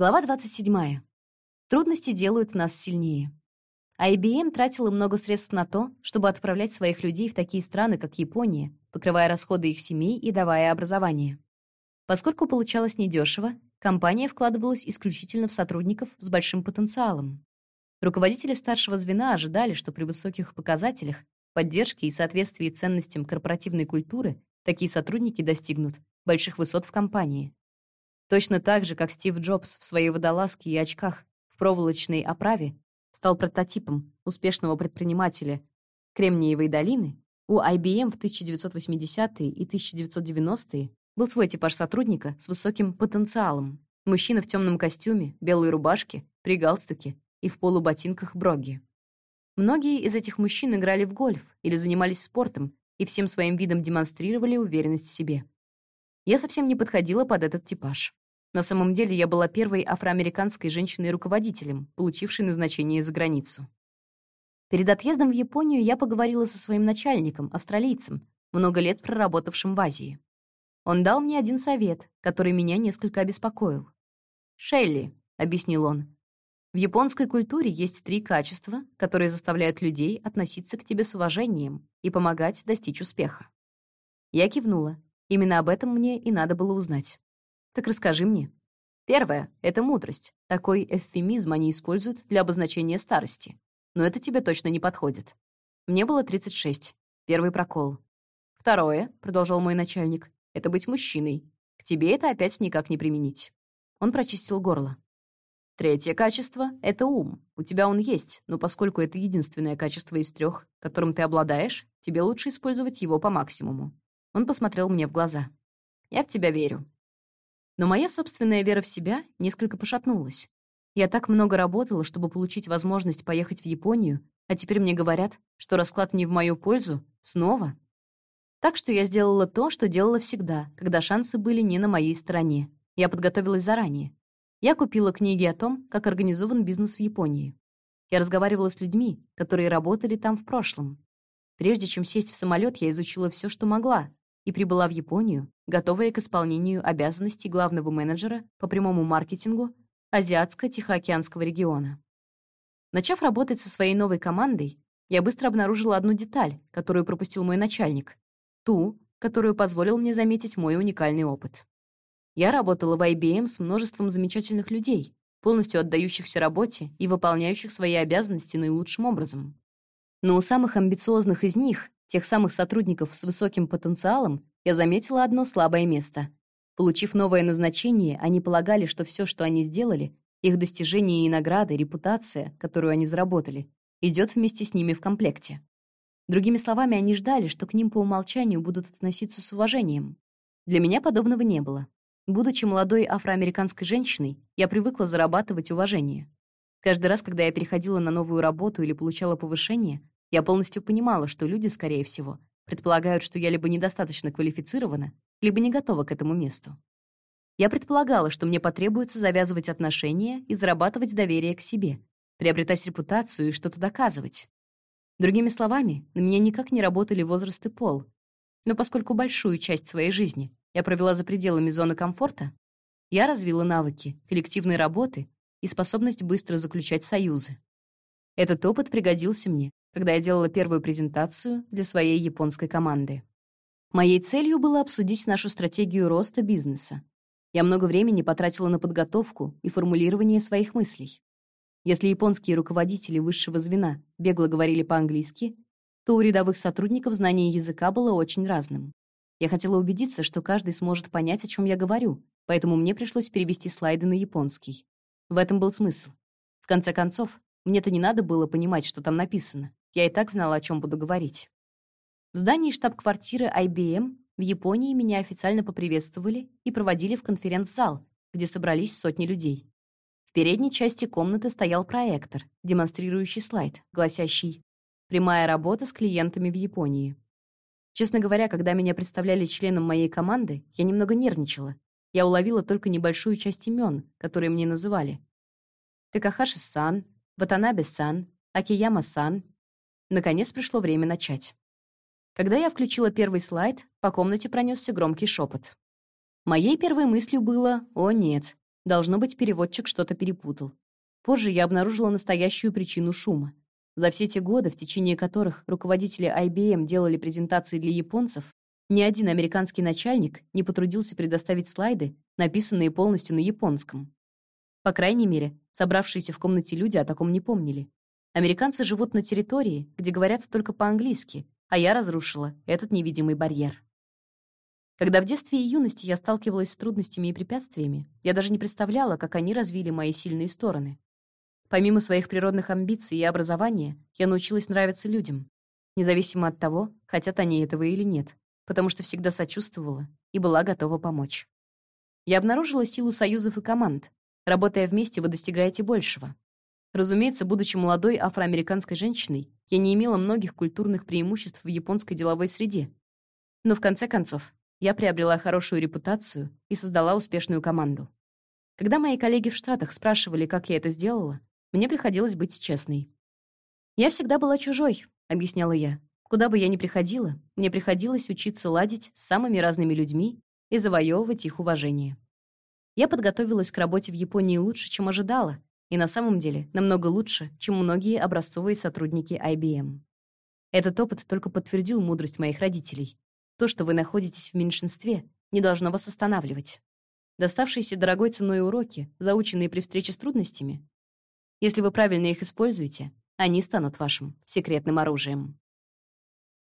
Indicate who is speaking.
Speaker 1: Глава 27. Трудности делают нас сильнее. IBM тратила много средств на то, чтобы отправлять своих людей в такие страны, как Япония, покрывая расходы их семей и давая образование. Поскольку получалось недешево, компания вкладывалась исключительно в сотрудников с большим потенциалом. Руководители старшего звена ожидали, что при высоких показателях, поддержке и соответствии ценностям корпоративной культуры такие сотрудники достигнут больших высот в компании. Точно так же, как Стив Джобс в своей водолазке и очках в проволочной оправе стал прототипом успешного предпринимателя Кремниевой долины, у IBM в 1980-е и 1990-е был свой типаж сотрудника с высоким потенциалом. Мужчина в темном костюме, белой рубашке, при галстуке и в полуботинках броги. Многие из этих мужчин играли в гольф или занимались спортом и всем своим видом демонстрировали уверенность в себе. Я совсем не подходила под этот типаж. На самом деле я была первой афроамериканской женщиной-руководителем, получившей назначение за границу. Перед отъездом в Японию я поговорила со своим начальником, австралийцем, много лет проработавшим в Азии. Он дал мне один совет, который меня несколько обеспокоил. «Шелли», — объяснил он, — «в японской культуре есть три качества, которые заставляют людей относиться к тебе с уважением и помогать достичь успеха». Я кивнула. Именно об этом мне и надо было узнать. Так расскажи мне. Первое — это мудрость. Такой эвфемизм они используют для обозначения старости. Но это тебе точно не подходит. Мне было 36. Первый прокол. Второе, — продолжал мой начальник, — это быть мужчиной. К тебе это опять никак не применить. Он прочистил горло. Третье качество — это ум. У тебя он есть, но поскольку это единственное качество из трех, которым ты обладаешь, тебе лучше использовать его по максимуму. Он посмотрел мне в глаза. «Я в тебя верю. Но моя собственная вера в себя несколько пошатнулась. Я так много работала, чтобы получить возможность поехать в Японию, а теперь мне говорят, что расклад не в мою пользу. Снова. Так что я сделала то, что делала всегда, когда шансы были не на моей стороне. Я подготовилась заранее. Я купила книги о том, как организован бизнес в Японии. Я разговаривала с людьми, которые работали там в прошлом. Прежде чем сесть в самолет, я изучила все, что могла, и прибыла в Японию, готовая к исполнению обязанностей главного менеджера по прямому маркетингу Азиатско-Тихоокеанского региона. Начав работать со своей новой командой, я быстро обнаружила одну деталь, которую пропустил мой начальник, ту, которую позволил мне заметить мой уникальный опыт. Я работала в IBM с множеством замечательных людей, полностью отдающихся работе и выполняющих свои обязанности наилучшим образом. Но у самых амбициозных из них тех самых сотрудников с высоким потенциалом, я заметила одно слабое место. Получив новое назначение, они полагали, что все, что они сделали, их достижения и награды, репутация, которую они заработали, идет вместе с ними в комплекте. Другими словами, они ждали, что к ним по умолчанию будут относиться с уважением. Для меня подобного не было. Будучи молодой афроамериканской женщиной, я привыкла зарабатывать уважение. Каждый раз, когда я переходила на новую работу или получала повышение, я полностью понимала, что люди, скорее всего, предполагают, что я либо недостаточно квалифицирована, либо не готова к этому месту. Я предполагала, что мне потребуется завязывать отношения и зарабатывать доверие к себе, приобретать репутацию и что-то доказывать. Другими словами, на меня никак не работали возраст и пол. Но поскольку большую часть своей жизни я провела за пределами зоны комфорта, я развила навыки коллективной работы и способность быстро заключать союзы. Этот опыт пригодился мне, когда я делала первую презентацию для своей японской команды. Моей целью было обсудить нашу стратегию роста бизнеса. Я много времени потратила на подготовку и формулирование своих мыслей. Если японские руководители высшего звена бегло говорили по-английски, то у рядовых сотрудников знание языка было очень разным. Я хотела убедиться, что каждый сможет понять, о чем я говорю, поэтому мне пришлось перевести слайды на японский. В этом был смысл. В конце концов, мне-то не надо было понимать, что там написано. Я и так знала, о чем буду говорить. В здании штаб-квартиры IBM в Японии меня официально поприветствовали и проводили в конференц-зал, где собрались сотни людей. В передней части комнаты стоял проектор, демонстрирующий слайд, гласящий «Прямая работа с клиентами в Японии». Честно говоря, когда меня представляли членом моей команды, я немного нервничала. Я уловила только небольшую часть имен, которые мне называли. Такахаши-сан, Ватанабе-сан, Акияма-сан, Наконец пришло время начать. Когда я включила первый слайд, по комнате пронесся громкий шепот. Моей первой мыслью было «О, нет, Должно быть, переводчик что-то перепутал. Позже я обнаружила настоящую причину шума. За все те годы, в течение которых руководители IBM делали презентации для японцев, ни один американский начальник не потрудился предоставить слайды, написанные полностью на японском. По крайней мере, собравшиеся в комнате люди о таком не помнили. Американцы живут на территории, где говорят только по-английски, а я разрушила этот невидимый барьер. Когда в детстве и юности я сталкивалась с трудностями и препятствиями, я даже не представляла, как они развили мои сильные стороны. Помимо своих природных амбиций и образования, я научилась нравиться людям, независимо от того, хотят они этого или нет, потому что всегда сочувствовала и была готова помочь. Я обнаружила силу союзов и команд. Работая вместе, вы достигаете большего. Разумеется, будучи молодой афроамериканской женщиной, я не имела многих культурных преимуществ в японской деловой среде. Но в конце концов, я приобрела хорошую репутацию и создала успешную команду. Когда мои коллеги в Штатах спрашивали, как я это сделала, мне приходилось быть честной. «Я всегда была чужой», — объясняла я. «Куда бы я ни приходила, мне приходилось учиться ладить с самыми разными людьми и завоевывать их уважение. Я подготовилась к работе в Японии лучше, чем ожидала, и на самом деле намного лучше, чем многие образцовые сотрудники IBM. Этот опыт только подтвердил мудрость моих родителей. То, что вы находитесь в меньшинстве, не должно вас останавливать. Доставшиеся дорогой ценой уроки, заученные при встрече с трудностями, если вы правильно их используете, они станут вашим секретным оружием.